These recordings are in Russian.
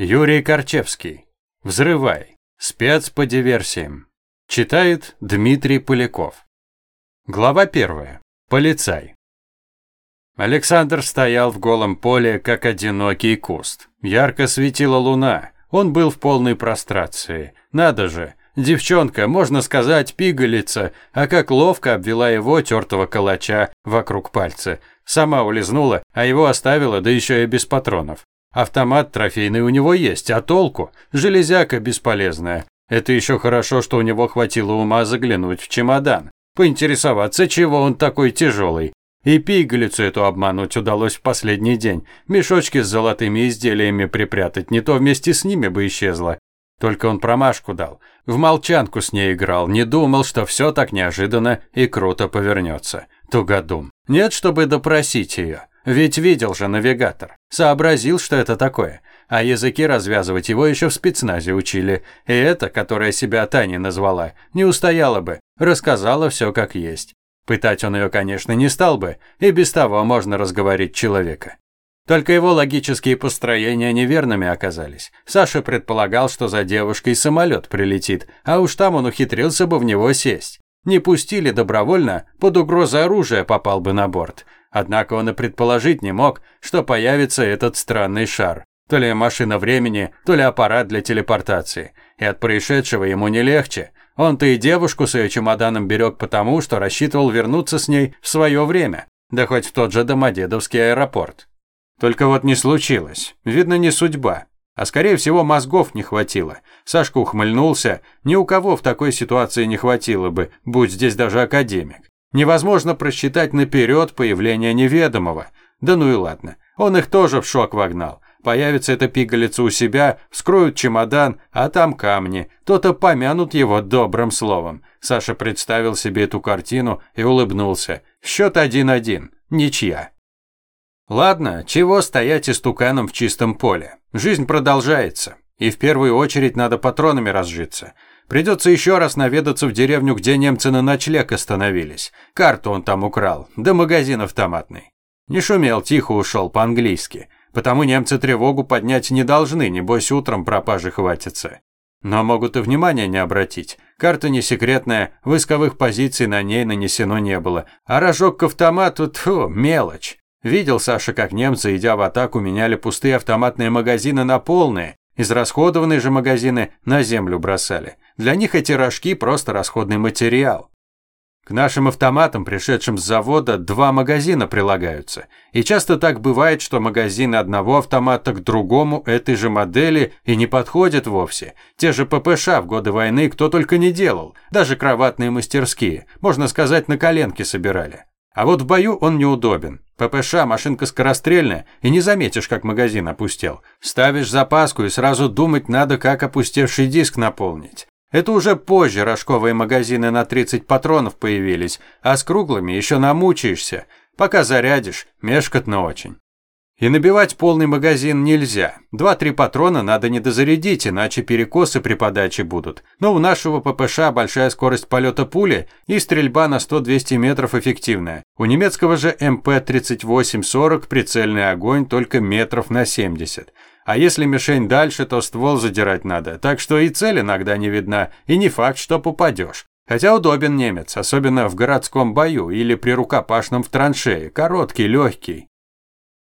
Юрий Корчевский. Взрывай. Спец по диверсиям. Читает Дмитрий Поляков. Глава первая. Полицай. Александр стоял в голом поле, как одинокий куст. Ярко светила луна. Он был в полной прострации. Надо же, девчонка, можно сказать, пигалица, а как ловко обвела его, тертого калача, вокруг пальца. Сама улизнула, а его оставила, да еще и без патронов. Автомат трофейный у него есть, а толку? Железяка бесполезная. Это еще хорошо, что у него хватило ума заглянуть в чемодан. Поинтересоваться, чего он такой тяжелый. И пигалицу эту обмануть удалось в последний день. Мешочки с золотыми изделиями припрятать, не то вместе с ними бы исчезла. Только он промашку дал. В молчанку с ней играл, не думал, что все так неожиданно и круто повернется. Тугодум. Нет, чтобы допросить ее. Ведь видел же навигатор. Сообразил, что это такое. А языки развязывать его еще в спецназе учили. И эта, которая себя Таней назвала, не устояла бы. Рассказала все как есть. Пытать он ее, конечно, не стал бы, и без того можно разговорить человека. Только его логические построения неверными оказались. Саша предполагал, что за девушкой самолет прилетит, а уж там он ухитрился бы в него сесть. Не пустили добровольно, под угрозой оружия попал бы на борт. Однако он и предположить не мог, что появится этот странный шар. То ли машина времени, то ли аппарат для телепортации. И от происшедшего ему не легче. Он-то и девушку с ее чемоданом берег потому, что рассчитывал вернуться с ней в свое время, да хоть в тот же Домодедовский аэропорт. Только вот не случилось. Видно, не судьба. А скорее всего, мозгов не хватило. Сашка ухмыльнулся. Ни у кого в такой ситуации не хватило бы, будь здесь даже академик. Невозможно просчитать наперед появление неведомого. Да ну и ладно. Он их тоже в шок вогнал. Появится эта пигалица у себя, вскроют чемодан, а там камни. То-то помянут его добрым словом. Саша представил себе эту картину и улыбнулся. Счет один-один. Ничья. Ладно, чего стоять истуканом в чистом поле? Жизнь продолжается. И в первую очередь надо патронами разжиться. Придется еще раз наведаться в деревню, где немцы на ночлег остановились. Карту он там украл, да магазин автоматный. Не шумел, тихо ушел по-английски. Потому немцы тревогу поднять не должны, небось утром пропажи хватится. Но могут и внимания не обратить. Карта не секретная, войсковых позиций на ней нанесено не было. А рожок к автомату, тьфу, мелочь. Видел Саша, как немцы, идя в атаку, меняли пустые автоматные магазины на полные. Израсходованные же магазины на землю бросали. Для них эти рожки просто расходный материал. К нашим автоматам, пришедшим с завода, два магазина прилагаются. И часто так бывает, что магазины одного автомата к другому этой же модели и не подходят вовсе. Те же ППШ в годы войны кто только не делал. Даже кроватные мастерские, можно сказать, на коленке собирали. А вот в бою он неудобен. ППШ – машинка скорострельная, и не заметишь, как магазин опустел. Ставишь запаску, и сразу думать надо, как опустевший диск наполнить. Это уже позже рожковые магазины на 30 патронов появились, а с круглыми еще намучаешься. Пока зарядишь, мешкотно очень. И набивать полный магазин нельзя. Два-три патрона надо не дозарядить, иначе перекосы при подаче будут. Но у нашего ППШ большая скорость полета пули и стрельба на 100-200 метров эффективная. У немецкого же МП-38-40 прицельный огонь только метров на 70. А если мишень дальше, то ствол задирать надо, так что и цель иногда не видна, и не факт, что попадешь. Хотя удобен немец, особенно в городском бою или при рукопашном в траншее, короткий, легкий.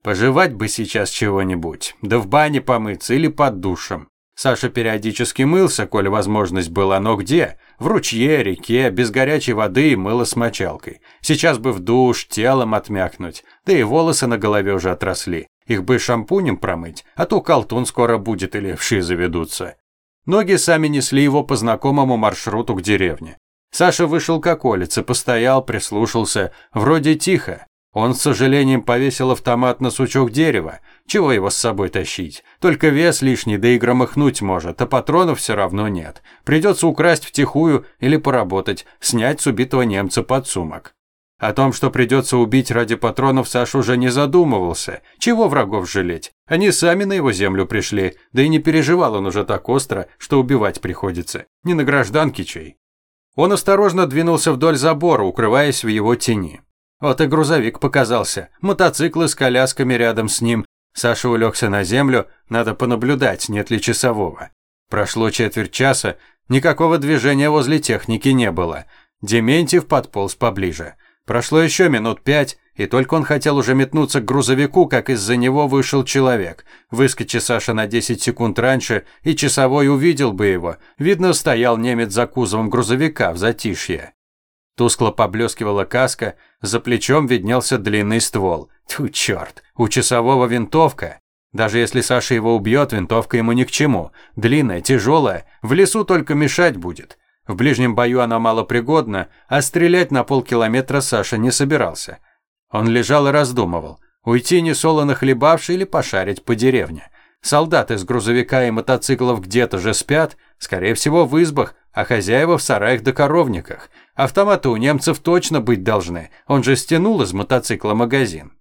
Пожевать бы сейчас чего-нибудь, да в бане помыться или под душем. Саша периодически мылся, коли возможность была, но где? В ручье, реке, без горячей воды и мыло с мочалкой. Сейчас бы в душ, телом отмякнуть, да и волосы на голове уже отросли. Их бы шампунем промыть, а то колтун скоро будет или вши заведутся. Ноги сами несли его по знакомому маршруту к деревне. Саша вышел к околице, постоял, прислушался. Вроде тихо. Он с сожалением повесил автомат на сучок дерева. Чего его с собой тащить? Только вес лишний, да и громыхнуть может, а патронов все равно нет. Придется украсть втихую или поработать, снять с убитого немца подсумок. О том, что придется убить ради патронов, Саша уже не задумывался. Чего врагов жалеть? Они сами на его землю пришли, да и не переживал он уже так остро, что убивать приходится. Не на гражданке чей. Он осторожно двинулся вдоль забора, укрываясь в его тени. Вот и грузовик показался, мотоциклы с колясками рядом с ним. Саша улегся на землю, надо понаблюдать, нет ли часового. Прошло четверть часа, никакого движения возле техники не было. Дементьев подполз поближе. Прошло еще минут пять, и только он хотел уже метнуться к грузовику, как из-за него вышел человек. Выскочи Саша на 10 секунд раньше, и часовой увидел бы его. Видно, стоял немец за кузовом грузовика в затишье. Тускло поблескивала каска, за плечом виднелся длинный ствол. Тьфу, черт, у часового винтовка. Даже если Саша его убьет, винтовка ему ни к чему. Длинная, тяжелая, в лесу только мешать будет. В ближнем бою она малопригодна, а стрелять на полкилометра Саша не собирался. Он лежал и раздумывал, уйти несолоно хлебавший или пошарить по деревне. Солдаты с грузовика и мотоциклов где-то же спят, скорее всего в избах, а хозяева в сараях да коровниках. Автоматы у немцев точно быть должны, он же стянул из мотоцикла магазин.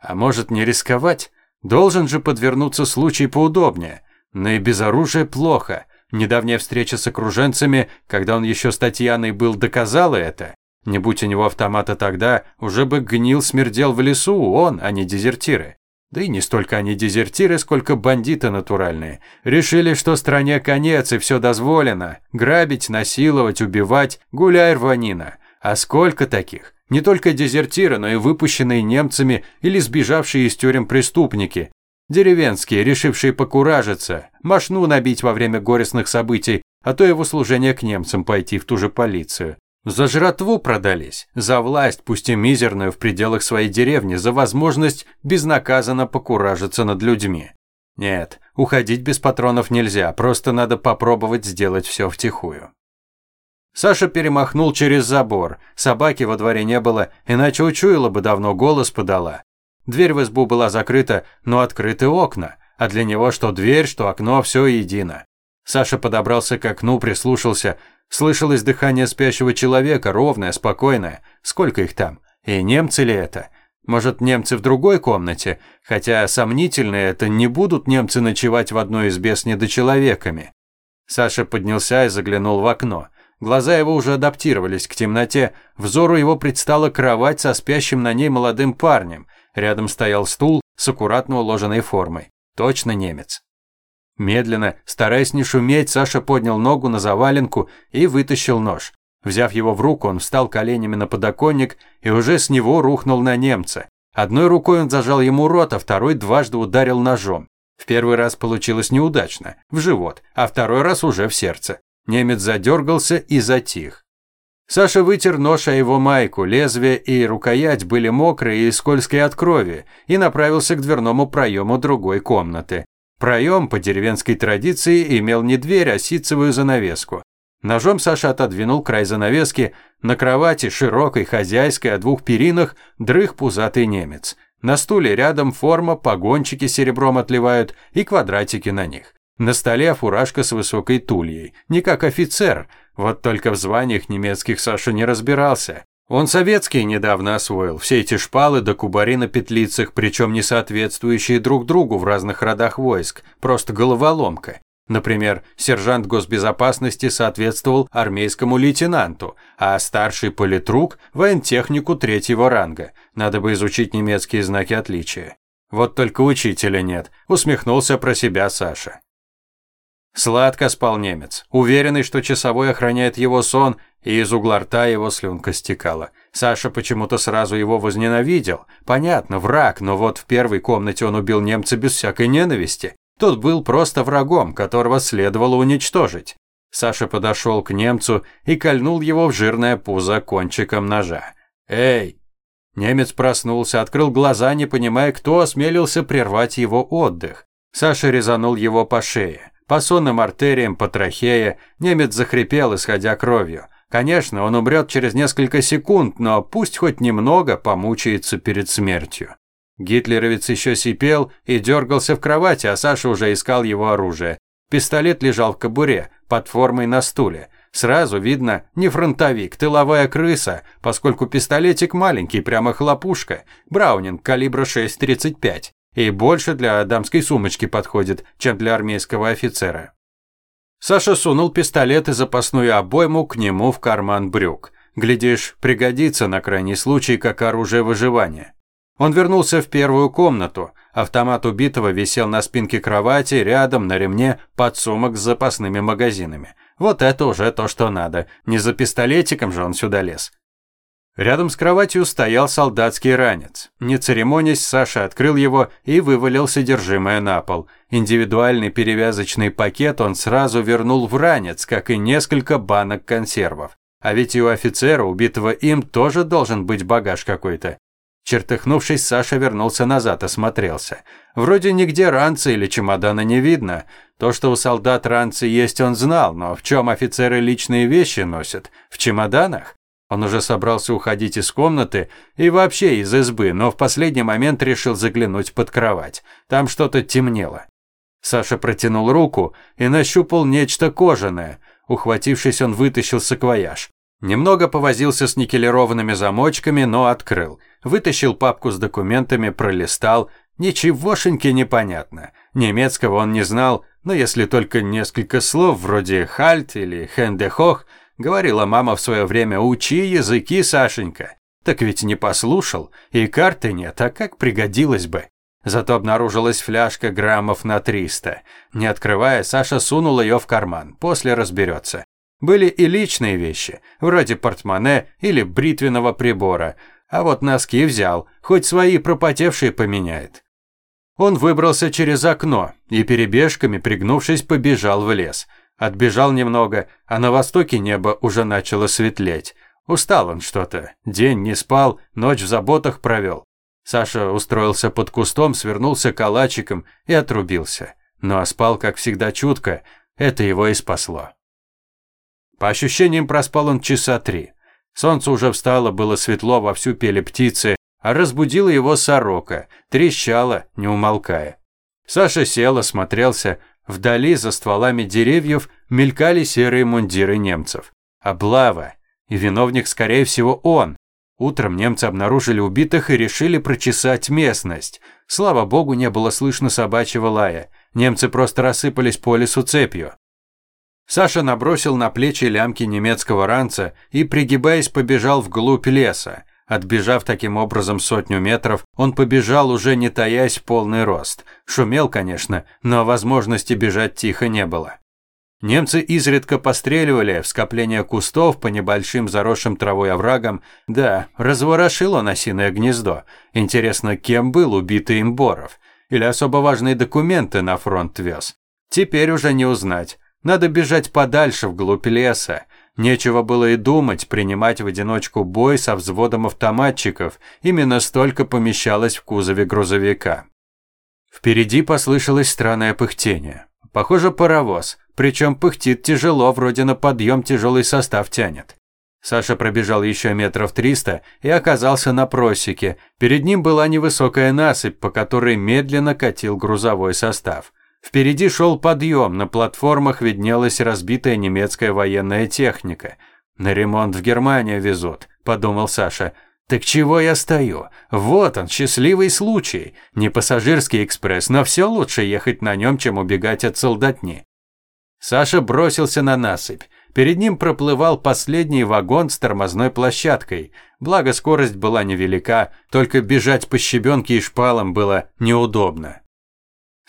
А может не рисковать? Должен же подвернуться случай поудобнее. Но и без оружия плохо. Недавняя встреча с окруженцами, когда он еще с Татьяной был, доказала это. Не будь у него автомата тогда, уже бы гнил смердел в лесу он, а не дезертиры. Да и не столько они дезертиры, сколько бандиты натуральные. Решили, что стране конец и все дозволено. Грабить, насиловать, убивать, гуляй рванина. А сколько таких? Не только дезертиры, но и выпущенные немцами или сбежавшие из тюрем преступники. Деревенские, решившие покуражиться, машну набить во время горестных событий, а то его служение к немцам пойти в ту же полицию. За жратву продались, за власть, пусть и мизерную, в пределах своей деревни, за возможность безнаказанно покуражиться над людьми. Нет, уходить без патронов нельзя, просто надо попробовать сделать все втихую. Саша перемахнул через забор. Собаки во дворе не было, иначе учуяла бы давно, голос подала. Дверь в избу была закрыта, но открыты окна, а для него что дверь, что окно, все едино. Саша подобрался к окну, прислушался. Слышалось дыхание спящего человека, ровное, спокойное. Сколько их там? И немцы ли это? Может, немцы в другой комнате? Хотя сомнительно это, не будут немцы ночевать в одной избе с недочеловеками. Саша поднялся и заглянул в окно. Глаза его уже адаптировались к темноте, взору его предстала кровать со спящим на ней молодым парнем. Рядом стоял стул с аккуратно уложенной формой. Точно немец. Медленно, стараясь не шуметь, Саша поднял ногу на заваленку и вытащил нож. Взяв его в руку, он встал коленями на подоконник и уже с него рухнул на немца. Одной рукой он зажал ему рот, а второй дважды ударил ножом. В первый раз получилось неудачно, в живот, а второй раз уже в сердце. Немец задергался и затих. Саша вытер нож о его майку, лезвие и рукоять были мокрые и скользкие от крови, и направился к дверному проему другой комнаты. Проем, по деревенской традиции, имел не дверь, а ситцевую занавеску. Ножом Саша отодвинул край занавески. На кровати, широкой, хозяйской, о двух перинах, дрых пузатый немец. На стуле рядом форма, погончики серебром отливают и квадратики на них. На столе фуражка с высокой тульей, не как офицер, вот только в званиях немецких Саша не разбирался. Он советские недавно освоил, все эти шпалы да кубари на петлицах, причем не соответствующие друг другу в разных родах войск, просто головоломка. Например, сержант госбезопасности соответствовал армейскому лейтенанту, а старший политрук – воентехнику третьего ранга. Надо бы изучить немецкие знаки отличия. Вот только учителя нет, усмехнулся про себя Саша. Сладко спал немец, уверенный, что часовой охраняет его сон, и из угла рта его слюнка стекала. Саша почему-то сразу его возненавидел. Понятно, враг, но вот в первой комнате он убил немца без всякой ненависти. Тот был просто врагом, которого следовало уничтожить. Саша подошел к немцу и кольнул его в жирное пузо кончиком ножа. «Эй!» Немец проснулся, открыл глаза, не понимая, кто осмелился прервать его отдых. Саша резанул его по шее. По сонным артериям, по трахее, немец захрипел, исходя кровью. Конечно, он умрет через несколько секунд, но пусть хоть немного помучается перед смертью. Гитлеровец еще сипел и дергался в кровати, а Саша уже искал его оружие. Пистолет лежал в кобуре, под формой на стуле. Сразу видно, не фронтовик, тыловая крыса, поскольку пистолетик маленький, прямо хлопушка. Браунинг калибра 6,35 и больше для дамской сумочки подходит, чем для армейского офицера. Саша сунул пистолет и запасную обойму к нему в карман брюк. Глядишь, пригодится на крайний случай как оружие выживания. Он вернулся в первую комнату. Автомат убитого висел на спинке кровати, рядом на ремне подсумок с запасными магазинами. Вот это уже то, что надо. Не за пистолетиком же он сюда лез. Рядом с кроватью стоял солдатский ранец. Не церемонясь, Саша открыл его и вывалил содержимое на пол. Индивидуальный перевязочный пакет он сразу вернул в ранец, как и несколько банок консервов. А ведь и у офицера, убитого им, тоже должен быть багаж какой-то. Чертыхнувшись, Саша вернулся назад, осмотрелся. Вроде нигде ранца или чемодана не видно. То, что у солдат ранцы есть, он знал, но в чем офицеры личные вещи носят? В чемоданах? Он уже собрался уходить из комнаты и вообще из избы, но в последний момент решил заглянуть под кровать. Там что-то темнело. Саша протянул руку и нащупал нечто кожаное. Ухватившись, он вытащил саквояж. Немного повозился с никелированными замочками, но открыл. Вытащил папку с документами, пролистал. Ничегошеньки непонятно. Немецкого он не знал, но если только несколько слов вроде «хальт» или «хендехох», Говорила мама в свое время, учи языки, Сашенька. Так ведь не послушал, и карты нет, а как пригодилось бы. Зато обнаружилась фляжка граммов на 300. Не открывая, Саша сунул ее в карман, после разберется. Были и личные вещи, вроде портмоне или бритвенного прибора, а вот носки взял, хоть свои пропотевшие поменяет. Он выбрался через окно и перебежками, пригнувшись, побежал в лес. Отбежал немного, а на востоке небо уже начало светлеть. Устал он что-то. День не спал, ночь в заботах провел. Саша устроился под кустом, свернулся калачиком и отрубился. Ну а спал, как всегда, чутко. Это его и спасло. По ощущениям, проспал он часа три. Солнце уже встало, было светло, вовсю пели птицы, а разбудила его сорока, трещала, не умолкая. Саша сел, осмотрелся, Вдали, за стволами деревьев, мелькали серые мундиры немцев. Облава. И виновник, скорее всего, он. Утром немцы обнаружили убитых и решили прочесать местность. Слава богу, не было слышно собачьего лая. Немцы просто рассыпались по лесу цепью. Саша набросил на плечи лямки немецкого ранца и, пригибаясь, побежал вглубь леса. Отбежав таким образом сотню метров, он побежал уже не таясь полный рост. Шумел, конечно, но возможности бежать тихо не было. Немцы изредка постреливали в скопление кустов по небольшим заросшим травой оврагам. Да, разворошило осиное гнездо. Интересно, кем был убитый им Боров? Или особо важные документы на фронт вез? Теперь уже не узнать. Надо бежать подальше, вглубь леса. Нечего было и думать принимать в одиночку бой со взводом автоматчиков, именно столько помещалось в кузове грузовика. Впереди послышалось странное пыхтение. Похоже, паровоз, причем пыхтит тяжело, вроде на подъем тяжелый состав тянет. Саша пробежал еще метров триста и оказался на просеке. Перед ним была невысокая насыпь, по которой медленно катил грузовой состав. Впереди шел подъем, на платформах виднелась разбитая немецкая военная техника. «На ремонт в Германию везут», – подумал Саша. «Так чего я стою? Вот он, счастливый случай. Не пассажирский экспресс, но все лучше ехать на нем, чем убегать от солдатни». Саша бросился на насыпь. Перед ним проплывал последний вагон с тормозной площадкой. Благо скорость была невелика, только бежать по щебенке и шпалам было неудобно.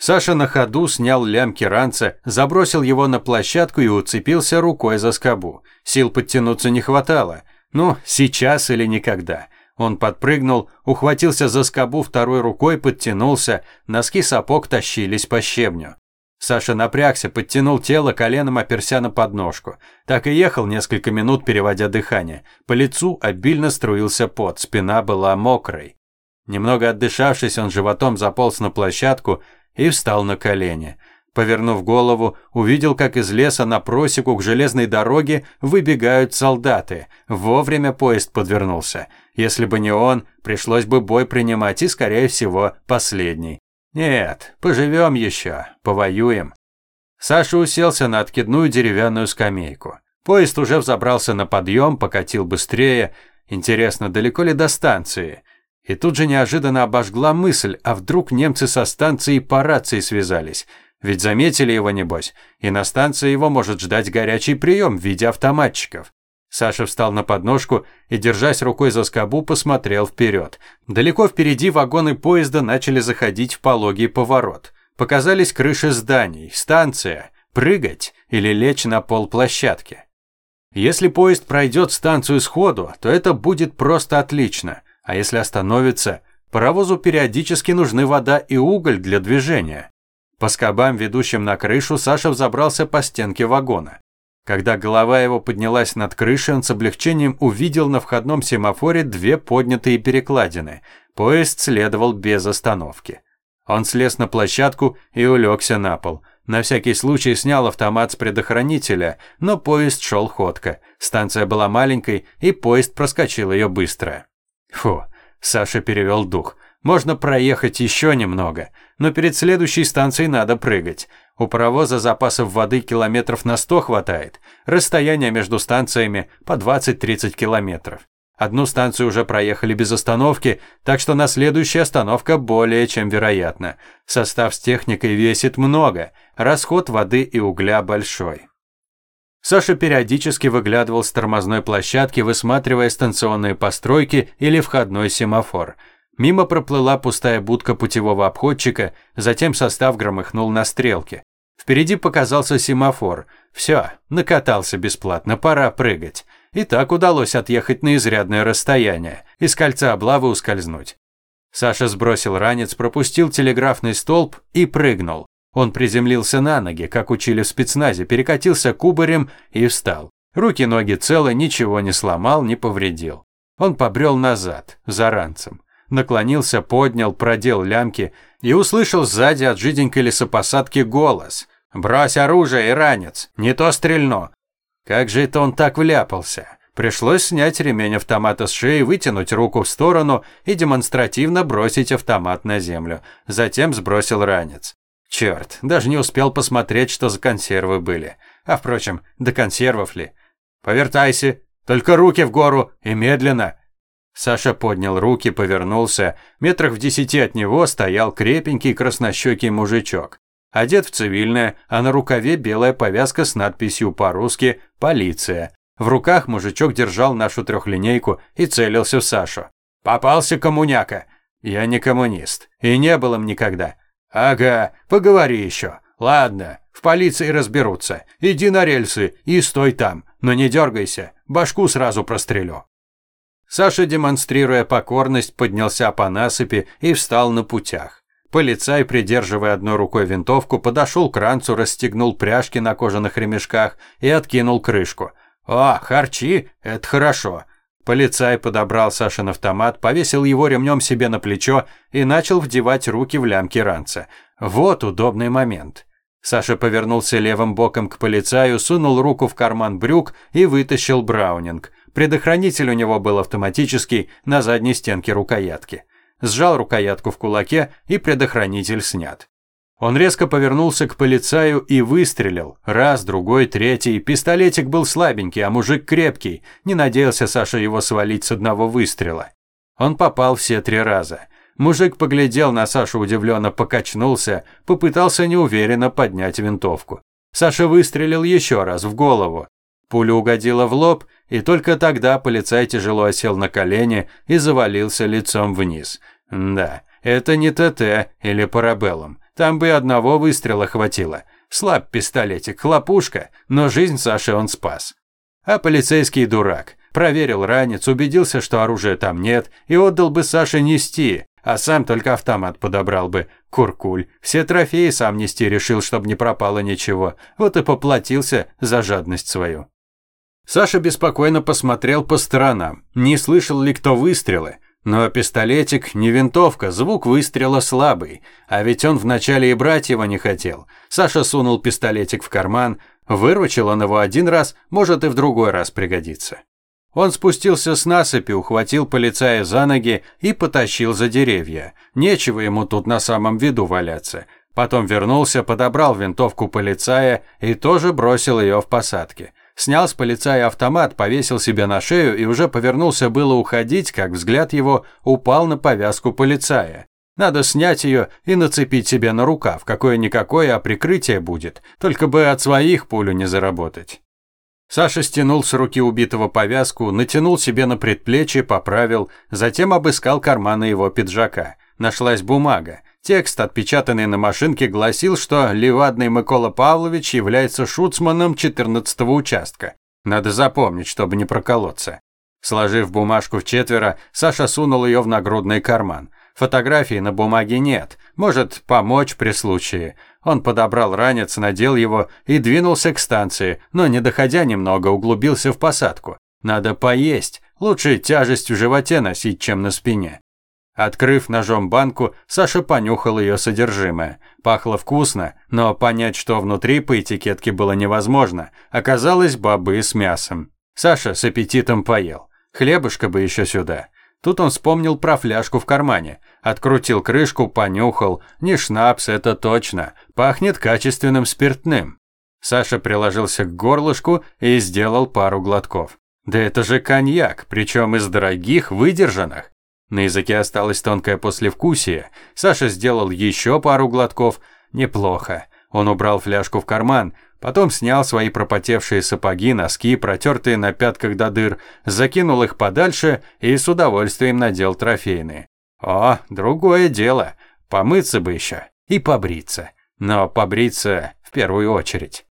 Саша на ходу снял лямки ранца, забросил его на площадку и уцепился рукой за скобу. Сил подтянуться не хватало. Ну, сейчас или никогда. Он подпрыгнул, ухватился за скобу второй рукой, подтянулся, носки сапог тащились по щебню. Саша напрягся, подтянул тело, коленом оперся на подножку. Так и ехал несколько минут, переводя дыхание. По лицу обильно струился пот, спина была мокрой. Немного отдышавшись, он животом заполз на площадку, и встал на колени. Повернув голову, увидел, как из леса на просеку к железной дороге выбегают солдаты. Вовремя поезд подвернулся. Если бы не он, пришлось бы бой принимать и, скорее всего, последний. Нет, поживем еще, повоюем. Саша уселся на откидную деревянную скамейку. Поезд уже взобрался на подъем, покатил быстрее. Интересно, далеко ли до станции? И тут же неожиданно обожгла мысль, а вдруг немцы со станцией по рации связались? Ведь заметили его, небось, и на станции его может ждать горячий прием в виде автоматчиков. Саша встал на подножку и, держась рукой за скобу, посмотрел вперед. Далеко впереди вагоны поезда начали заходить в пологий поворот. Показались крыши зданий, станция, прыгать или лечь на пол площадки. Если поезд пройдет станцию сходу, то это будет просто отлично, а если остановится, паровозу периодически нужны вода и уголь для движения. По скобам, ведущим на крышу, Саша взобрался по стенке вагона. Когда голова его поднялась над крышей, он с облегчением увидел на входном семафоре две поднятые перекладины. Поезд следовал без остановки. Он слез на площадку и улегся на пол. На всякий случай снял автомат с предохранителя, но поезд шел ходко. Станция была маленькой, и поезд проскочил ее быстро. Фу, Саша перевел дух. Можно проехать еще немного, но перед следующей станцией надо прыгать. У паровоза запасов воды километров на 100 хватает. Расстояние между станциями по 20-30 километров. Одну станцию уже проехали без остановки, так что на следующая остановка более чем вероятна. Состав с техникой весит много, расход воды и угля большой. Саша периодически выглядывал с тормозной площадки, высматривая станционные постройки или входной семафор. Мимо проплыла пустая будка путевого обходчика, затем состав громыхнул на стрелке. Впереди показался семафор. Все, накатался бесплатно, пора прыгать. И так удалось отъехать на изрядное расстояние, из кольца облавы ускользнуть. Саша сбросил ранец, пропустил телеграфный столб и прыгнул. Он приземлился на ноги, как учили в спецназе, перекатился кубарем и встал. Руки-ноги целы, ничего не сломал, не повредил. Он побрел назад, за ранцем. Наклонился, поднял, продел лямки и услышал сзади от жиденькой лесопосадки голос. «Брось оружие, и ранец, не то стрельно». Как же это он так вляпался? Пришлось снять ремень автомата с шеи, вытянуть руку в сторону и демонстративно бросить автомат на землю. Затем сбросил ранец. Черт, даже не успел посмотреть, что за консервы были. А впрочем, до консервов ли? «Повертайся, только руки в гору и медленно», Саша поднял руки, повернулся. Метрах в десяти от него стоял крепенький краснощекий мужичок. Одет в цивильное, а на рукаве белая повязка с надписью по-русски «Полиция». В руках мужичок держал нашу трехлинейку и целился в Сашу. «Попался коммуняка!» «Я не коммунист. И не был им никогда». «Ага, поговори еще. Ладно, в полиции разберутся. Иди на рельсы и стой там, но не дергайся, башку сразу прострелю». Саша, демонстрируя покорность, поднялся по насыпи и встал на путях. Полицай, придерживая одной рукой винтовку, подошел к ранцу, расстегнул пряжки на кожаных ремешках и откинул крышку. «О, харчи! Это хорошо!» Полицай подобрал Сашин автомат, повесил его ремнем себе на плечо и начал вдевать руки в лямки ранца. Вот удобный момент. Саша повернулся левым боком к полицаю, сунул руку в карман брюк и вытащил браунинг. Предохранитель у него был автоматический на задней стенке рукоятки. Сжал рукоятку в кулаке, и предохранитель снят. Он резко повернулся к полицаю и выстрелил. Раз, другой, третий. Пистолетик был слабенький, а мужик крепкий. Не надеялся Саша его свалить с одного выстрела. Он попал все три раза. Мужик поглядел на Сашу удивленно, покачнулся, попытался неуверенно поднять винтовку. Саша выстрелил еще раз в голову. Пуля угодила в лоб, и только тогда полицай тяжело осел на колени и завалился лицом вниз. Да, это не ТТ или парабеллум. Там бы одного выстрела хватило. Слаб пистолетик, хлопушка, но жизнь Саши он спас. А полицейский дурак. Проверил ранец, убедился, что оружия там нет, и отдал бы Саше нести, а сам только автомат подобрал бы. Куркуль. Все трофеи сам нести решил, чтобы не пропало ничего. Вот и поплатился за жадность свою. Саша беспокойно посмотрел по сторонам, не слышал ли кто выстрелы. Но пистолетик не винтовка, звук выстрела слабый, а ведь он вначале и брать его не хотел. Саша сунул пистолетик в карман, выручил он его один раз, может и в другой раз пригодится. Он спустился с насыпи, ухватил полицая за ноги и потащил за деревья. Нечего ему тут на самом виду валяться. Потом вернулся, подобрал винтовку полицая и тоже бросил ее в посадке. Снял с полицая автомат, повесил себе на шею и уже повернулся было уходить, как взгляд его упал на повязку полицая. Надо снять ее и нацепить себе на рукав, какое-никакое, а прикрытие будет, только бы от своих пулю не заработать. Саша стянул с руки убитого повязку, натянул себе на предплечье, поправил, затем обыскал карманы его пиджака. Нашлась бумага. Текст, отпечатанный на машинке, гласил, что Левадный Микола Павлович является шуцманом 14-го участка. Надо запомнить, чтобы не проколоться. Сложив бумажку в четверо, Саша сунул ее в нагрудный карман. Фотографий на бумаге нет, может помочь при случае. Он подобрал ранец, надел его и двинулся к станции, но, не доходя немного, углубился в посадку. Надо поесть, лучше тяжесть в животе носить, чем на спине. Открыв ножом банку, Саша понюхал ее содержимое. Пахло вкусно, но понять, что внутри по этикетке было невозможно. Оказалось бобы с мясом. Саша с аппетитом поел. Хлебушка бы еще сюда. Тут он вспомнил про фляжку в кармане. Открутил крышку, понюхал. Не шнапс, это точно. Пахнет качественным спиртным. Саша приложился к горлышку и сделал пару глотков. Да это же коньяк, причем из дорогих, выдержанных. На языке осталось тонкое послевкусие. Саша сделал еще пару глотков. Неплохо. Он убрал фляжку в карман, потом снял свои пропотевшие сапоги, носки, протертые на пятках до дыр, закинул их подальше и с удовольствием надел трофейные. О, другое дело. Помыться бы еще и побриться. Но побриться в первую очередь.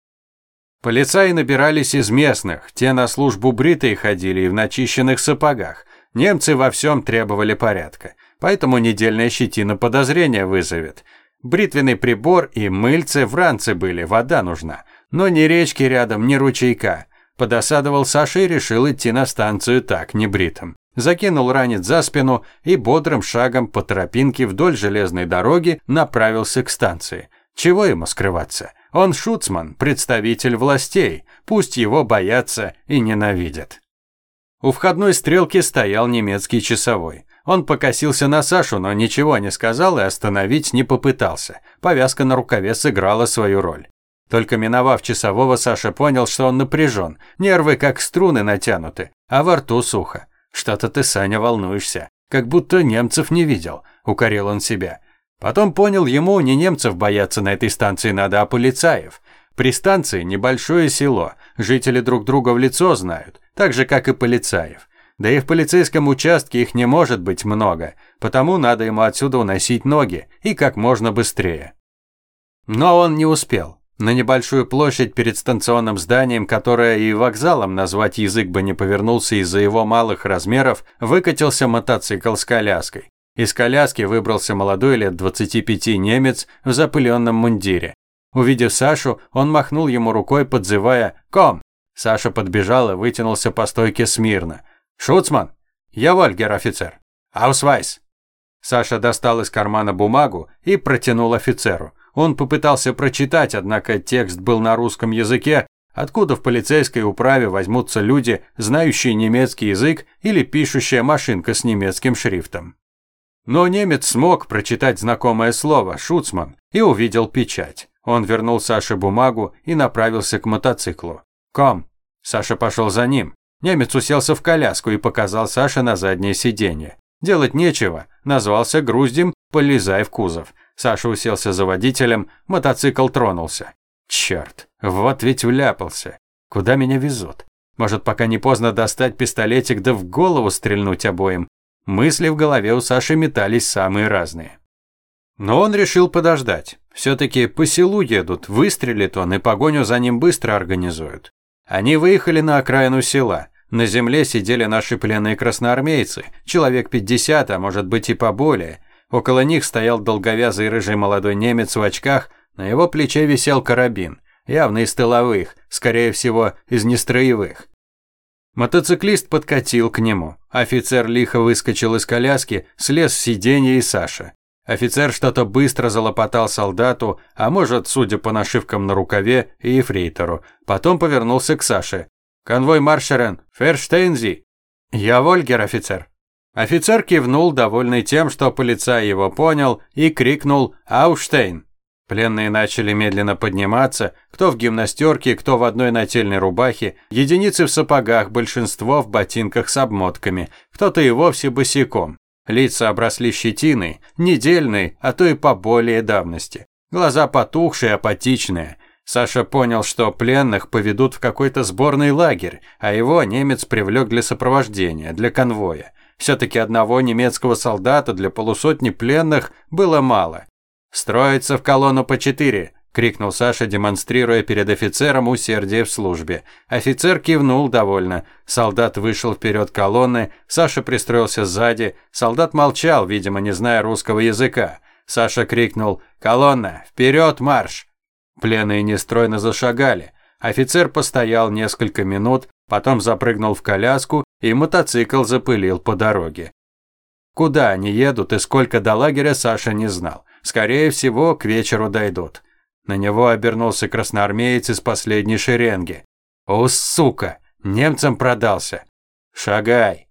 Полицаи набирались из местных, те на службу бритые ходили и в начищенных сапогах. Немцы во всем требовали порядка, поэтому недельная щетина подозрения вызовет. Бритвенный прибор и мыльце в ранце были, вода нужна. Но ни речки рядом, ни ручейка. Подосадовал Саша и решил идти на станцию так, небритым закинул ранец за спину и бодрым шагом по тропинке вдоль железной дороги направился к станции. Чего ему скрываться? Он шуцман, представитель властей, пусть его боятся и ненавидят. У входной стрелки стоял немецкий часовой. Он покосился на Сашу, но ничего не сказал и остановить не попытался. Повязка на рукаве сыграла свою роль. Только миновав часового, Саша понял, что он напряжен, нервы как струны натянуты, а во рту сухо. «Что-то ты, Саня, волнуешься. Как будто немцев не видел», – укорил он себя. Потом понял, ему не немцев бояться на этой станции надо, а полицаев. При станции небольшое село, жители друг друга в лицо знают, так же, как и полицаев. Да и в полицейском участке их не может быть много, потому надо ему отсюда уносить ноги, и как можно быстрее. Но он не успел. На небольшую площадь перед станционным зданием, которое и вокзалом назвать язык бы не повернулся из-за его малых размеров, выкатился мотоцикл с коляской. Из коляски выбрался молодой лет 25 немец в запыленном мундире. Увидев Сашу, он махнул ему рукой, подзывая «Ком!». Саша подбежал и вытянулся по стойке смирно. «Шуцман!» «Я Вольгер, офицер!» «Аусвайс!» Саша достал из кармана бумагу и протянул офицеру. Он попытался прочитать, однако текст был на русском языке, откуда в полицейской управе возьмутся люди, знающие немецкий язык или пишущая машинка с немецким шрифтом. Но немец смог прочитать знакомое слово «шуцман» и увидел печать. Он вернул Саше бумагу и направился к мотоциклу. «Ком!» Саша пошел за ним. Немец уселся в коляску и показал Саше на заднее сиденье. Делать нечего, назвался груздем, полезай в кузов. Саша уселся за водителем, мотоцикл тронулся. Черт, вот ведь вляпался. Куда меня везут? Может, пока не поздно достать пистолетик да в голову стрельнуть обоим? Мысли в голове у Саши метались самые разные. Но он решил подождать. Все-таки по селу едут, выстрелит он, и погоню за ним быстро организуют. Они выехали на окраину села. На земле сидели наши пленные красноармейцы, человек 50, а может быть и поболее. Около них стоял долговязый рыжий молодой немец в очках, на его плече висел карабин, явно из тыловых, скорее всего, из нестроевых. Мотоциклист подкатил к нему. Офицер лихо выскочил из коляски, слез с сиденья и Саша. Офицер что-то быстро залопотал солдату, а может, судя по нашивкам на рукаве, и ефрейтору. Потом повернулся к Саше. «Конвой маршерен, ферштейнзи!» «Я Вольгер, офицер», Офицер кивнул, довольный тем, что полицай его понял, и крикнул «Ауштейн!». Пленные начали медленно подниматься, кто в гимнастерке, кто в одной нательной рубахе, единицы в сапогах, большинство в ботинках с обмотками, кто-то и вовсе босиком. Лица обросли щетиной, недельной, а то и по более давности. Глаза потухшие, апатичные. Саша понял, что пленных поведут в какой-то сборный лагерь, а его немец привлек для сопровождения, для конвоя. Все-таки одного немецкого солдата для полусотни пленных было мало. «Строиться в колонну по четыре», – крикнул Саша, демонстрируя перед офицером усердие в службе. Офицер кивнул довольно. Солдат вышел вперед колонны, Саша пристроился сзади. Солдат молчал, видимо, не зная русского языка. Саша крикнул «Колонна! Вперед марш!» Пленные нестройно зашагали. Офицер постоял несколько минут, потом запрыгнул в коляску, и мотоцикл запылил по дороге. Куда они едут и сколько до лагеря Саша не знал. Скорее всего, к вечеру дойдут. На него обернулся красноармеец из последней шеренги. «О, сука! Немцам продался! Шагай!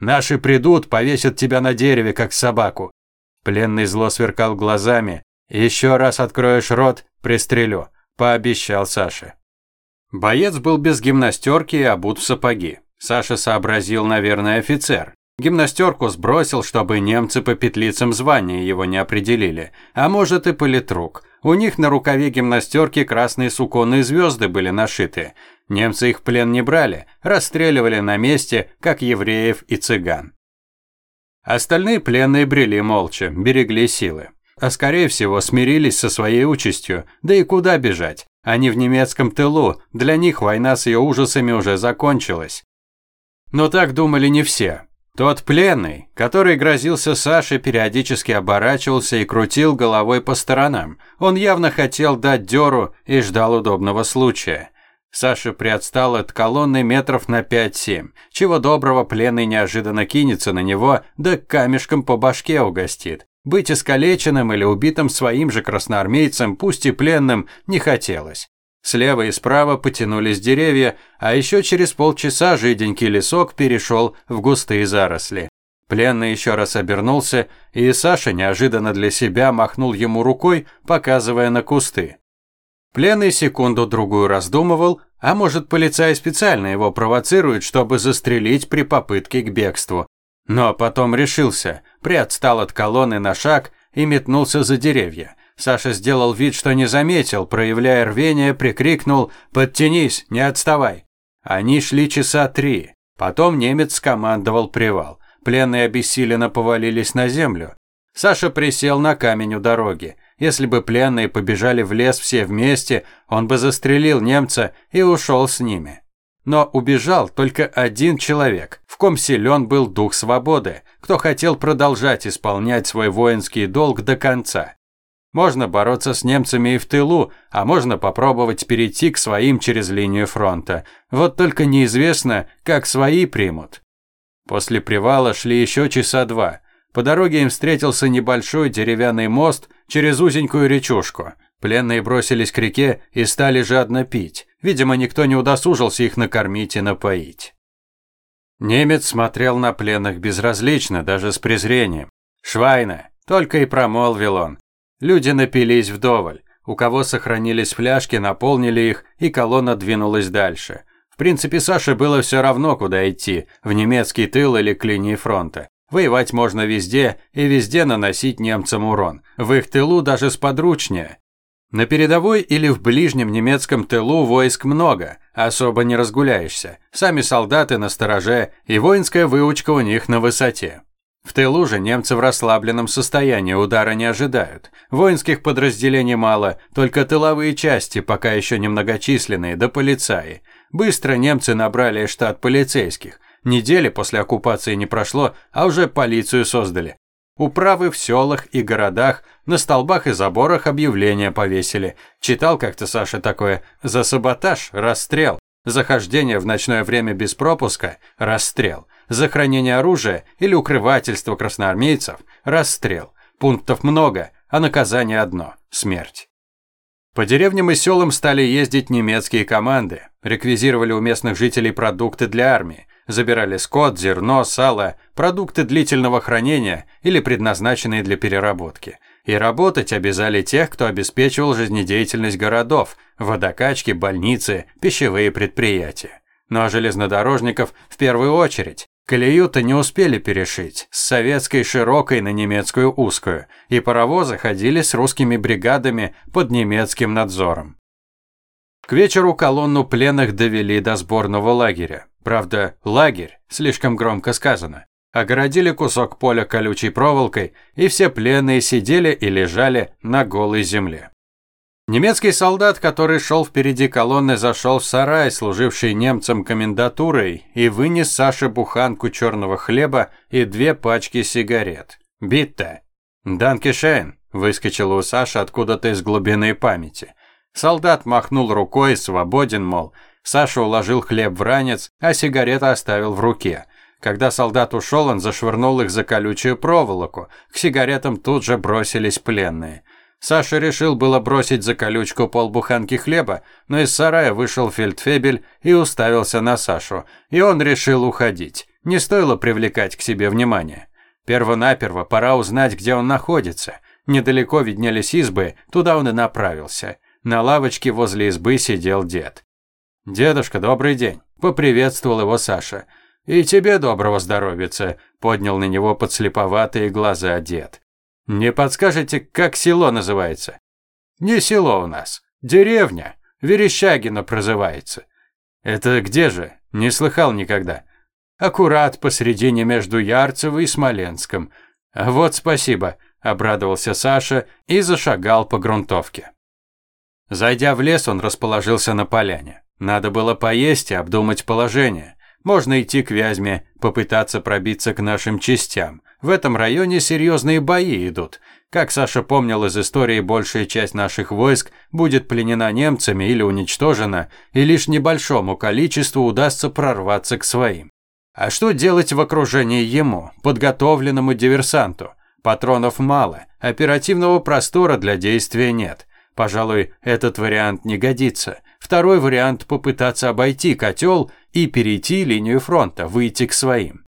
Наши придут, повесят тебя на дереве, как собаку!» Пленный зло сверкал глазами. «Еще раз откроешь рот, Пристрелю, пообещал Саша. Боец был без гимнастерки и обут в сапоги. Саша сообразил, наверное, офицер. Гимнастерку сбросил, чтобы немцы по петлицам звания его не определили. А может и политрук. У них на рукаве гимнастерки красные суконные звезды были нашиты. Немцы их плен не брали, расстреливали на месте, как евреев и цыган. Остальные пленные брели молча, берегли силы а скорее всего смирились со своей участью, да и куда бежать? Они в немецком тылу, для них война с ее ужасами уже закончилась. Но так думали не все. Тот пленный, который грозился Саше, периодически оборачивался и крутил головой по сторонам. Он явно хотел дать дёру и ждал удобного случая. Саша приотстал от колонны метров на 5-7. Чего доброго, пленный неожиданно кинется на него, да камешком по башке угостит. Быть искалеченным или убитым своим же красноармейцем, пусть и пленным, не хотелось. Слева и справа потянулись деревья, а еще через полчаса жиденький лесок перешел в густые заросли. Пленный еще раз обернулся, и Саша неожиданно для себя махнул ему рукой, показывая на кусты. Пленный секунду-другую раздумывал, а может полицай специально его провоцирует, чтобы застрелить при попытке к бегству. Но потом решился, приотстал от колонны на шаг и метнулся за деревья. Саша сделал вид, что не заметил, проявляя рвение, прикрикнул «Подтянись, не отставай!». Они шли часа три. Потом немец скомандовал привал. Пленные обессиленно повалились на землю. Саша присел на камень у дороги. Если бы пленные побежали в лес все вместе, он бы застрелил немца и ушел с ними. Но убежал только один человек, в ком силен был дух свободы, кто хотел продолжать исполнять свой воинский долг до конца. Можно бороться с немцами и в тылу, а можно попробовать перейти к своим через линию фронта. Вот только неизвестно, как свои примут. После привала шли еще часа два. По дороге им встретился небольшой деревянный мост через узенькую речушку. Пленные бросились к реке и стали жадно пить. Видимо, никто не удосужился их накормить и напоить. Немец смотрел на пленных безразлично, даже с презрением. «Швайна!» – только и промолвил он. Люди напились вдоволь. У кого сохранились фляжки, наполнили их, и колонна двинулась дальше. В принципе, Саше было все равно, куда идти – в немецкий тыл или к линии фронта. Воевать можно везде и везде наносить немцам урон. В их тылу даже сподручнее. На передовой или в ближнем немецком тылу войск много, особо не разгуляешься. Сами солдаты на стороже, и воинская выучка у них на высоте. В тылу же немцы в расслабленном состоянии удара не ожидают. Воинских подразделений мало, только тыловые части, пока еще немногочисленные, да полицаи. Быстро немцы набрали штат полицейских. Недели после оккупации не прошло, а уже полицию создали. Управы в селах и городах на столбах и заборах объявления повесили. Читал как-то Саша такое «За саботаж – расстрел». За хождение в ночное время без пропуска – расстрел. За хранение оружия или укрывательство красноармейцев – расстрел. Пунктов много, а наказание одно – смерть. По деревням и селам стали ездить немецкие команды, реквизировали у местных жителей продукты для армии, забирали скот, зерно, сало, продукты длительного хранения или предназначенные для переработки. И работать обязали тех, кто обеспечивал жизнедеятельность городов, водокачки, больницы, пищевые предприятия. Ну а железнодорожников в первую очередь. Колею-то не успели перешить, с советской широкой на немецкую узкую, и паровозы ходили с русскими бригадами под немецким надзором. К вечеру колонну пленных довели до сборного лагеря. Правда, лагерь, слишком громко сказано. Огородили кусок поля колючей проволокой, и все пленные сидели и лежали на голой земле. Немецкий солдат, который шел впереди колонны, зашел в сарай, служивший немцам комендатурой, и вынес Саше буханку черного хлеба и две пачки сигарет. «Битта!» «Данкишейн!» – выскочил у Саши откуда-то из глубины памяти. Солдат махнул рукой, свободен, мол. Саша уложил хлеб в ранец, а сигареты оставил в руке. Когда солдат ушел, он зашвырнул их за колючую проволоку. К сигаретам тут же бросились пленные. Саша решил было бросить за колючку полбуханки хлеба, но из сарая вышел фельдфебель и уставился на Сашу, и он решил уходить. Не стоило привлекать к себе внимание. Первонаперво пора узнать, где он находится. Недалеко виднелись избы, туда он и направился. На лавочке возле избы сидел дед. «Дедушка, добрый день!» – поприветствовал его Саша. «И тебе доброго здоровица!» – поднял на него подслеповатые глаза дед. Не подскажете, как село называется? Не село у нас, деревня. Верещагино прозывается. Это где же? Не слыхал никогда. Аккурат посредине между Ярцево и Смоленском. Вот спасибо, обрадовался Саша и зашагал по грунтовке. Зайдя в лес, он расположился на поляне. Надо было поесть и обдумать положение. Можно идти к Вязьме, попытаться пробиться к нашим частям. В этом районе серьезные бои идут. Как Саша помнил из истории, большая часть наших войск будет пленена немцами или уничтожена, и лишь небольшому количеству удастся прорваться к своим. А что делать в окружении ему, подготовленному диверсанту? Патронов мало, оперативного простора для действия нет. Пожалуй, этот вариант не годится. Второй вариант – попытаться обойти котел и перейти линию фронта, выйти к своим.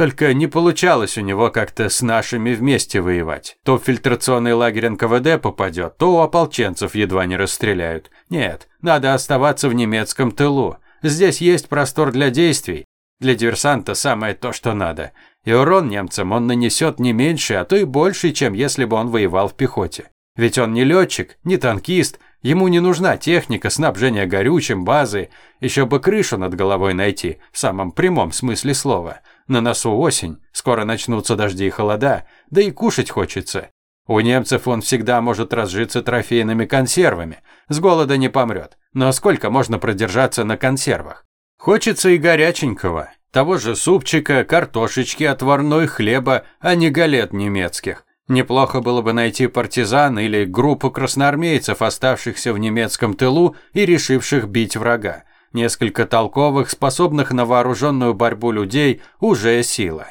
Только не получалось у него как-то с нашими вместе воевать. То в фильтрационный лагерь НКВД попадет, то у ополченцев едва не расстреляют. Нет, надо оставаться в немецком тылу. Здесь есть простор для действий. Для диверсанта самое то, что надо. И урон немцам он нанесет не меньше, а то и больше, чем если бы он воевал в пехоте. Ведь он не летчик, не танкист, ему не нужна техника, снабжения горючим, базы, еще бы крышу над головой найти, в самом прямом смысле слова. На носу осень, скоро начнутся дожди и холода, да и кушать хочется. У немцев он всегда может разжиться трофейными консервами. С голода не помрет. Но сколько можно продержаться на консервах? Хочется и горяченького. Того же супчика, картошечки, отварной хлеба, а не галет немецких. Неплохо было бы найти партизан или группу красноармейцев, оставшихся в немецком тылу и решивших бить врага. Несколько толковых, способных на вооруженную борьбу людей уже сила.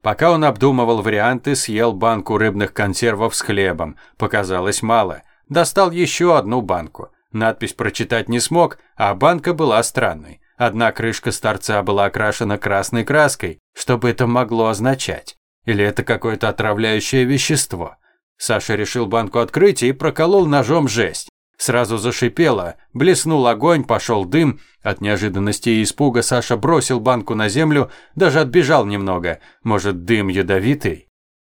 Пока он обдумывал варианты, съел банку рыбных консервов с хлебом. Показалось мало. Достал еще одну банку. Надпись прочитать не смог, а банка была странной. Одна крышка с торца была окрашена красной краской. Что бы это могло означать? Или это какое-то отравляющее вещество? Саша решил банку открыть и проколол ножом жесть. Сразу зашипело, блеснул огонь, пошел дым. От неожиданности и испуга Саша бросил банку на землю, даже отбежал немного. Может, дым ядовитый?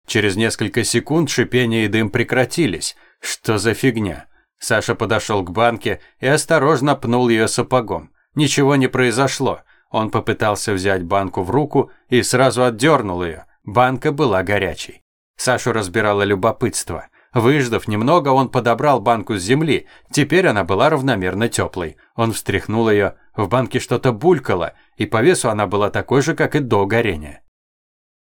Через несколько секунд шипение и дым прекратились. Что за фигня? Саша подошел к банке и осторожно пнул ее сапогом. Ничего не произошло. Он попытался взять банку в руку и сразу отдернул ее. Банка была горячей. Сашу разбирало любопытство – Выждав немного, он подобрал банку с земли. Теперь она была равномерно теплой. Он встряхнул ее. В банке что-то булькало, и по весу она была такой же, как и до горения.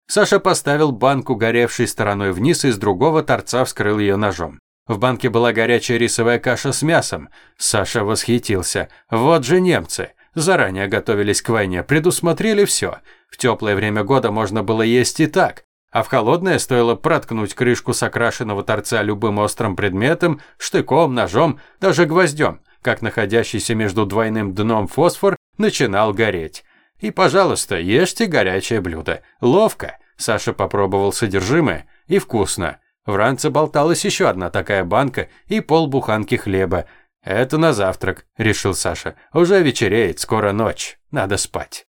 Саша поставил банку, горевшей стороной вниз, и с другого торца вскрыл ее ножом. В банке была горячая рисовая каша с мясом. Саша восхитился. Вот же немцы. Заранее готовились к войне, предусмотрели все. В теплое время года можно было есть и так а в холодное стоило проткнуть крышку с окрашенного торца любым острым предметом, штыком, ножом, даже гвоздем, как находящийся между двойным дном фосфор начинал гореть. И, пожалуйста, ешьте горячее блюдо. Ловко. Саша попробовал содержимое, и вкусно. В ранце болталась еще одна такая банка и полбуханки хлеба. «Это на завтрак», – решил Саша. «Уже вечереет, скоро ночь. Надо спать».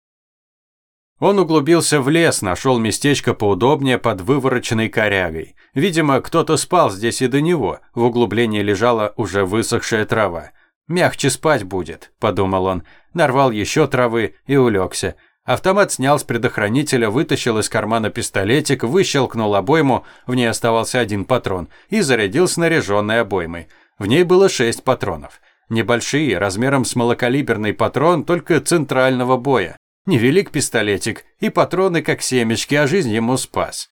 Он углубился в лес, нашел местечко поудобнее под вывороченной корягой. Видимо, кто-то спал здесь и до него. В углублении лежала уже высохшая трава. Мягче спать будет, подумал он. Нарвал еще травы и улегся. Автомат снял с предохранителя, вытащил из кармана пистолетик, выщелкнул обойму, в ней оставался один патрон, и зарядил снаряженной обоймой. В ней было шесть патронов. Небольшие, размером с малокалиберный патрон, только центрального боя. Невелик пистолетик, и патроны как семечки, а жизнь ему спас.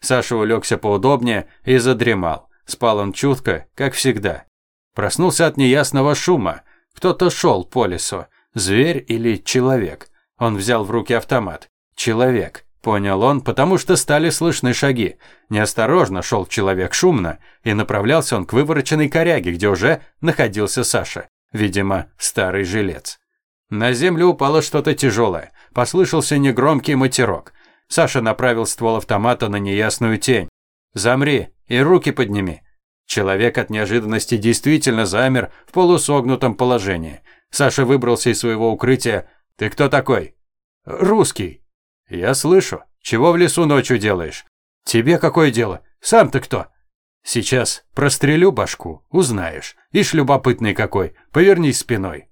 Саша улегся поудобнее и задремал. Спал он чутко, как всегда. Проснулся от неясного шума. Кто-то шел по лесу. Зверь или человек. Он взял в руки автомат. Человек. Понял он, потому что стали слышны шаги. Неосторожно шел человек шумно, и направлялся он к вывороченной коряге, где уже находился Саша. Видимо, старый жилец. На землю упало что-то тяжелое. Послышался негромкий матерок. Саша направил ствол автомата на неясную тень. «Замри и руки подними». Человек от неожиданности действительно замер в полусогнутом положении. Саша выбрался из своего укрытия. «Ты кто такой?» «Русский». «Я слышу. Чего в лесу ночью делаешь?» «Тебе какое дело? Сам ты кто?» «Сейчас прострелю башку, узнаешь. Ишь любопытный какой. Повернись спиной».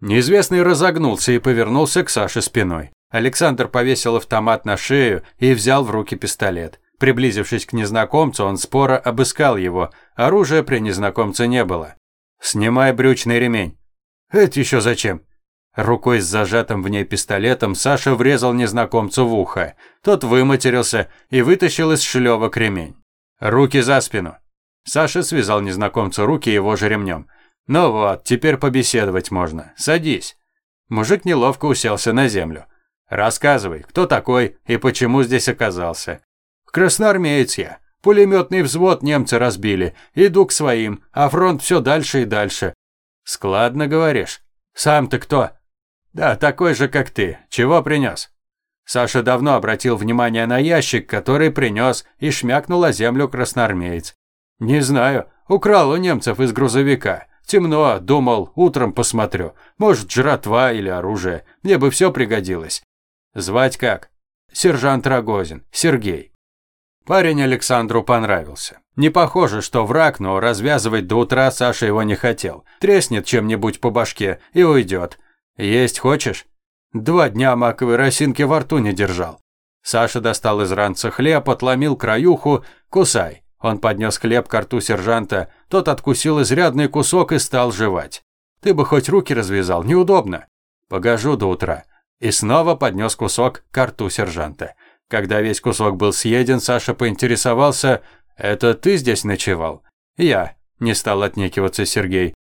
Неизвестный разогнулся и повернулся к Саше спиной. Александр повесил автомат на шею и взял в руки пистолет. Приблизившись к незнакомцу, он споро обыскал его. Оружия при незнакомце не было. «Снимай брючный ремень». «Это еще зачем?» Рукой с зажатым в ней пистолетом Саша врезал незнакомцу в ухо. Тот выматерился и вытащил из шлевок ремень. «Руки за спину». Саша связал незнакомцу руки его же ремнем. «Ну вот, теперь побеседовать можно. Садись». Мужик неловко уселся на землю. «Рассказывай, кто такой и почему здесь оказался?» «Красноармеец я. Пулеметный взвод немцы разбили. Иду к своим, а фронт все дальше и дальше». «Складно говоришь. Сам-то кто?» «Да, такой же, как ты. Чего принес?» Саша давно обратил внимание на ящик, который принес и шмякнул о землю красноармеец. «Не знаю. Украл у немцев из грузовика. Темно, думал, утром посмотрю. Может, жратва или оружие. Мне бы все пригодилось. Звать как? Сержант Рогозин. Сергей. Парень Александру понравился. Не похоже, что враг, но развязывать до утра Саша его не хотел. Треснет чем-нибудь по башке и уйдет. Есть хочешь? Два дня маковой росинки во рту не держал. Саша достал из ранца хлеб, отломил краюху. Кусай. Он поднес хлеб к рту сержанта. Тот откусил изрядный кусок и стал жевать. Ты бы хоть руки развязал, неудобно. Погожу до утра и снова поднес кусок к рту сержанта. Когда весь кусок был съеден, Саша поинтересовался, «Это ты здесь ночевал?» «Я», – не стал отнекиваться Сергей.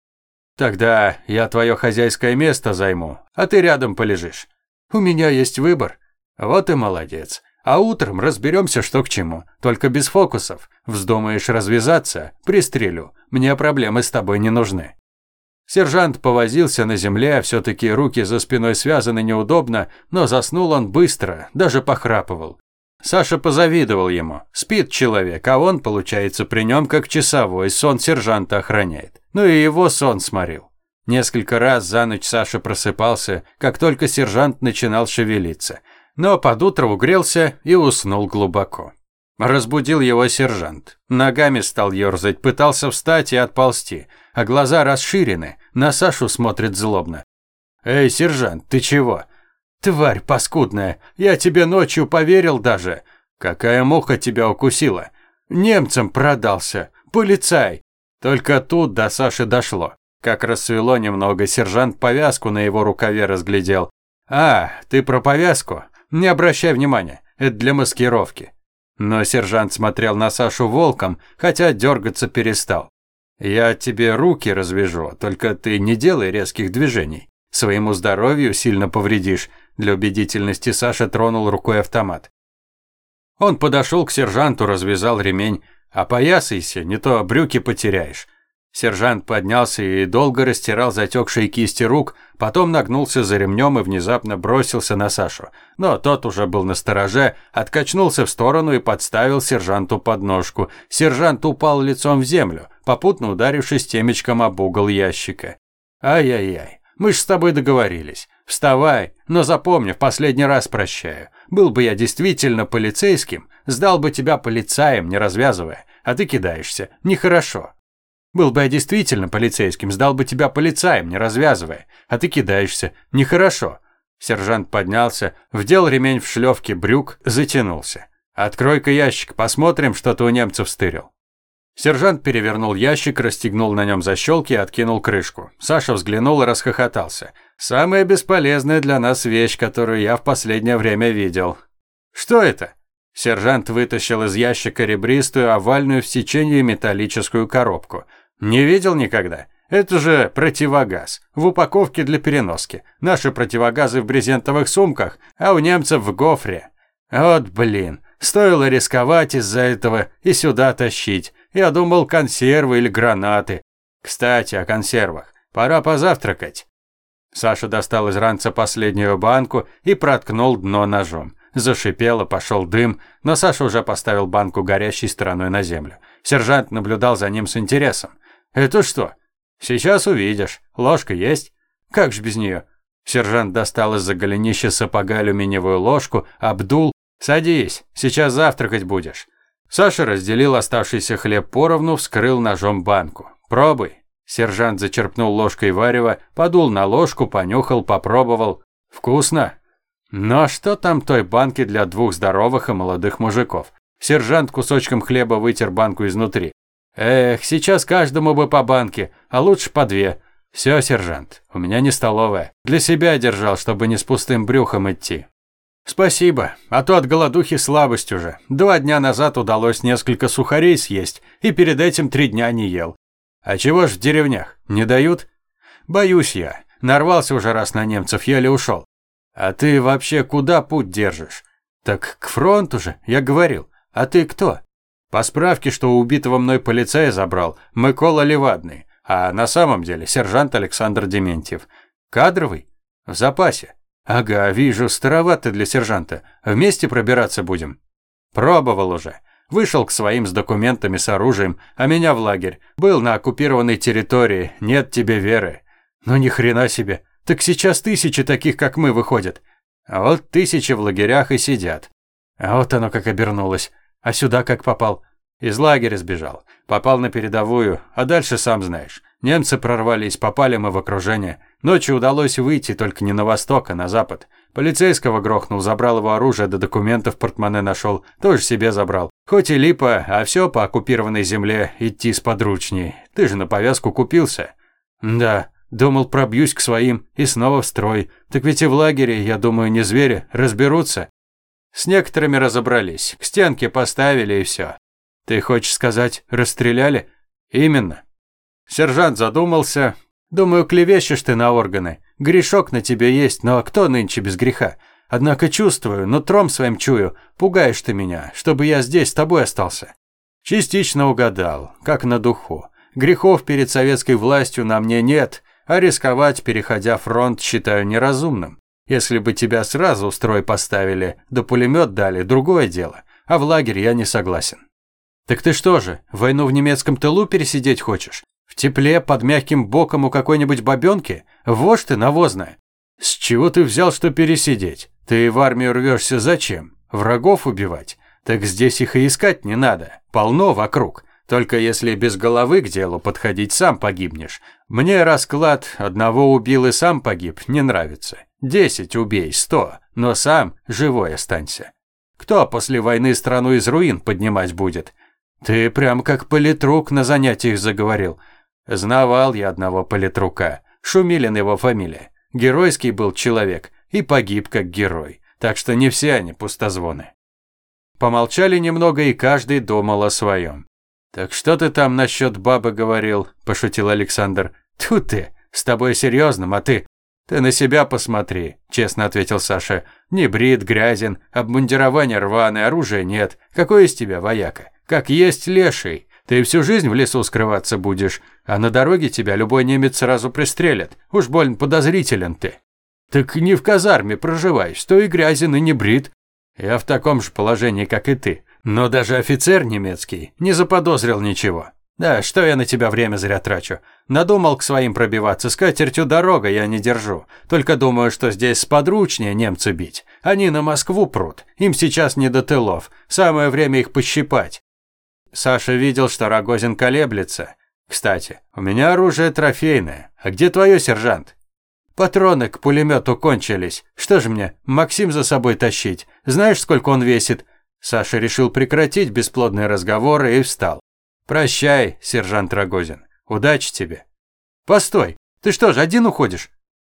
«Тогда я твое хозяйское место займу, а ты рядом полежишь. У меня есть выбор». «Вот и молодец. А утром разберемся, что к чему. Только без фокусов. Вздумаешь развязаться – пристрелю. Мне проблемы с тобой не нужны». Сержант повозился на земле, все-таки руки за спиной связаны неудобно, но заснул он быстро, даже похрапывал. Саша позавидовал ему. Спит человек, а он, получается, при нем как часовой, сон сержанта охраняет. Ну и его сон сморил. Несколько раз за ночь Саша просыпался, как только сержант начинал шевелиться. Но под утро угрелся и уснул глубоко. Разбудил его сержант. Ногами стал ерзать, пытался встать и отползти, а глаза расширены, на Сашу смотрит злобно. «Эй, сержант, ты чего?» «Тварь паскудная, я тебе ночью поверил даже. Какая муха тебя укусила? Немцам продался, полицай!» Только тут до Саши дошло. Как рассвело немного, сержант повязку на его рукаве разглядел. «А, ты про повязку? Не обращай внимания, это для маскировки. Но сержант смотрел на Сашу волком, хотя дергаться перестал. «Я тебе руки развяжу, только ты не делай резких движений. Своему здоровью сильно повредишь». Для убедительности Саша тронул рукой автомат. Он подошел к сержанту, развязал ремень. «Опоясайся, не то брюки потеряешь». Сержант поднялся и долго растирал затекшие кисти рук, потом нагнулся за ремнем и внезапно бросился на Сашу. Но тот уже был на стороже, откачнулся в сторону и подставил сержанту подножку. Сержант упал лицом в землю, попутно ударившись темечком об угол ящика. «Ай-яй-яй, мы ж с тобой договорились. Вставай, но запомни, в последний раз прощаю. Был бы я действительно полицейским, сдал бы тебя полицаем, не развязывая, а ты кидаешься. Нехорошо». Был бы я действительно полицейским, сдал бы тебя полицаем, не развязывая. А ты кидаешься. Нехорошо». Сержант поднялся, вдел ремень в шлёвке брюк, затянулся. «Открой-ка ящик, посмотрим, что ты у немцев стырил». Сержант перевернул ящик, расстегнул на нем защелки и откинул крышку. Саша взглянул и расхохотался. «Самая бесполезная для нас вещь, которую я в последнее время видел». «Что это?» Сержант вытащил из ящика ребристую, овальную в сечении металлическую коробку. «Не видел никогда?» Это же противогаз. В упаковке для переноски. Наши противогазы в брезентовых сумках, а у немцев в гофре. Вот блин, стоило рисковать из-за этого и сюда тащить. Я думал, консервы или гранаты. Кстати, о консервах. Пора позавтракать. Саша достал из ранца последнюю банку и проткнул дно ножом. Зашипело, пошел дым, но Саша уже поставил банку горящей стороной на землю. Сержант наблюдал за ним с интересом. «Это что?» «Сейчас увидишь. Ложка есть?» «Как же без нее?» Сержант достал из-за голенища сапога алюминиевую ложку, обдул. «Садись, сейчас завтракать будешь». Саша разделил оставшийся хлеб поровну, вскрыл ножом банку. «Пробуй». Сержант зачерпнул ложкой варева, подул на ложку, понюхал, попробовал. «Вкусно?» «Ну а что там той банки для двух здоровых и молодых мужиков?» Сержант кусочком хлеба вытер банку изнутри. «Эх, сейчас каждому бы по банке, а лучше по две. Все, сержант, у меня не столовая. Для себя держал, чтобы не с пустым брюхом идти». «Спасибо, а то от голодухи слабость уже. Два дня назад удалось несколько сухарей съесть, и перед этим три дня не ел. А чего ж в деревнях? Не дают?» «Боюсь я. Нарвался уже раз на немцев, еле ушел». «А ты вообще куда путь держишь?» «Так к фронту же, я говорил. А ты кто?» «По справке, что у убитого мной полицая забрал, Микола Левадный, а на самом деле сержант Александр Дементьев. Кадровый? В запасе. «Ага, вижу, староват ты для сержанта. Вместе пробираться будем?» «Пробовал уже. Вышел к своим с документами, с оружием, а меня в лагерь. Был на оккупированной территории, нет тебе веры». «Ну ни хрена себе. Так сейчас тысячи таких, как мы, выходят. А вот тысячи в лагерях и сидят. А вот оно как обернулось. А сюда как попал? Из лагеря сбежал. Попал на передовую, а дальше сам знаешь. Немцы прорвались, попали мы в окружение. Ночью удалось выйти, только не на восток, а на запад. Полицейского грохнул, забрал его оружие, до документов в портмоне нашел. Тоже себе забрал. Хоть и липа, а все по оккупированной земле идти сподручней. Ты же на повязку купился. Да, думал, пробьюсь к своим и снова в строй. Так ведь и в лагере, я думаю, не звери, разберутся. С некоторыми разобрались, к стенке поставили и все. Ты хочешь сказать, расстреляли? Именно. Сержант задумался, Думаю, клевещешь ты на органы. Грешок на тебе есть, но кто нынче без греха? Однако чувствую, нутром своим чую, пугаешь ты меня, чтобы я здесь с тобой остался. Частично угадал, как на духу. Грехов перед советской властью на мне нет, а рисковать, переходя фронт, считаю неразумным. Если бы тебя сразу в строй поставили, да пулемет дали, другое дело. А в лагерь я не согласен. Так ты что же, войну в немецком тылу пересидеть хочешь? В тепле, под мягким боком у какой-нибудь бабенки? Вошь ты навозная. С чего ты взял, что пересидеть? Ты в армию рвешься зачем? Врагов убивать? Так здесь их и искать не надо. Полно вокруг. Только если без головы к делу подходить, сам погибнешь. Мне расклад «одного убил и сам погиб» не нравится. Десять убей, сто, но сам живой останься. Кто после войны страну из руин поднимать будет? Ты прям как политрук на занятиях заговорил. Знавал я одного политрука. Шумилин его фамилия. Геройский был человек и погиб как герой. Так что не все они пустозвоны. Помолчали немного, и каждый думал о своем. «Так что ты там насчет бабы говорил?» – пошутил Александр. «Тут ты, с тобой серьезным, а ты...» «Ты на себя посмотри», – честно ответил Саша. «Не брит, грязен, обмундирование рваное, оружия нет. Какой из тебя вояка? Как есть леший. Ты всю жизнь в лесу скрываться будешь, а на дороге тебя любой немец сразу пристрелит. Уж больно подозрителен ты. Так не в казарме проживай, что и грязен, и не брит. Я в таком же положении, как и ты. Но даже офицер немецкий не заподозрил ничего. Да, что я на тебя время зря трачу. Надумал к своим пробиваться, с катертью дорога я не держу. Только думаю, что здесь сподручнее немцы бить. Они на Москву прут. Им сейчас не до тылов. Самое время их пощипать. Саша видел, что Рогозин колеблется. Кстати, у меня оружие трофейное. А где твое, сержант? Патроны к пулемету кончились. Что же мне, Максим за собой тащить? Знаешь, сколько он весит? Саша решил прекратить бесплодные разговоры и встал. Прощай, сержант Рогозин. Удачи тебе. Постой, ты что же, один уходишь?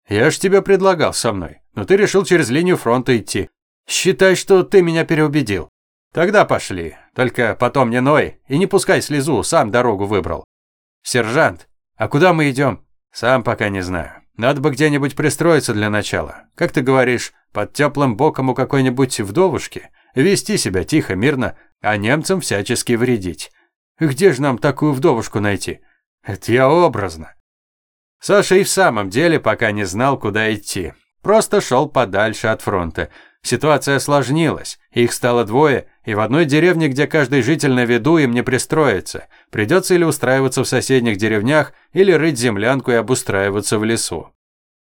Я ж тебе предлагал со мной, но ты решил через линию фронта идти. Считай, что ты меня переубедил. Тогда пошли, только потом не ной и не пускай слезу, сам дорогу выбрал. Сержант, а куда мы идем? Сам пока не знаю. Надо бы где-нибудь пристроиться для начала. Как ты говоришь, под теплым боком у какой-нибудь вдовушки. Вести себя тихо, мирно, а немцам всячески вредить. Где же нам такую вдовушку найти? Это я образно. Саша и в самом деле пока не знал, куда идти. Просто шел подальше от фронта. Ситуация осложнилась. Их стало двое, и в одной деревне, где каждый житель на виду, им не пристроиться. Придется или устраиваться в соседних деревнях, или рыть землянку и обустраиваться в лесу.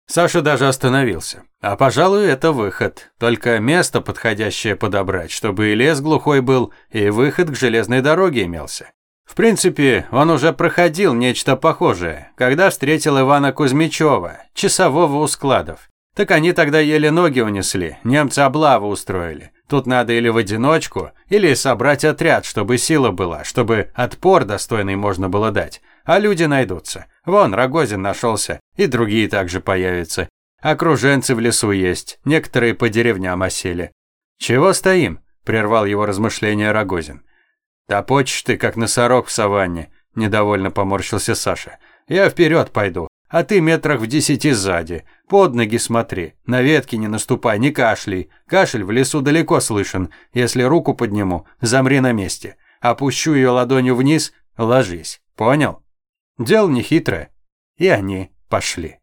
Саша даже остановился. А, пожалуй, это выход. Только место подходящее подобрать, чтобы и лес глухой был, и выход к железной дороге имелся. В принципе, он уже проходил нечто похожее, когда встретил Ивана Кузьмичева, часового у складов. Так они тогда еле ноги унесли, немцы облаву устроили. Тут надо или в одиночку, или собрать отряд, чтобы сила была, чтобы отпор достойный можно было дать. А люди найдутся. Вон, Рогозин нашелся, и другие также появятся. Окруженцы в лесу есть, некоторые по деревням осели. «Чего стоим?» – прервал его размышления Рогозин. «Топочешь ты, как носорог в саванне», – недовольно поморщился Саша. «Я вперед пойду, а ты метрах в десяти сзади. Под ноги смотри, на ветки не наступай, не кашляй. Кашель в лесу далеко слышен. Если руку подниму, замри на месте. Опущу ее ладонью вниз, ложись. Понял? Дело нехитрое. И они пошли.